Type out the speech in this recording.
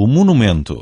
o monumento.